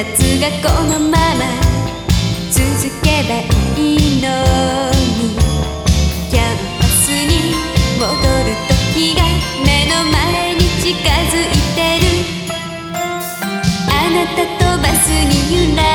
夏がこのまま続けばいいのにキャンパスに戻る時が目の前に近づいてるあなたとバスに揺ら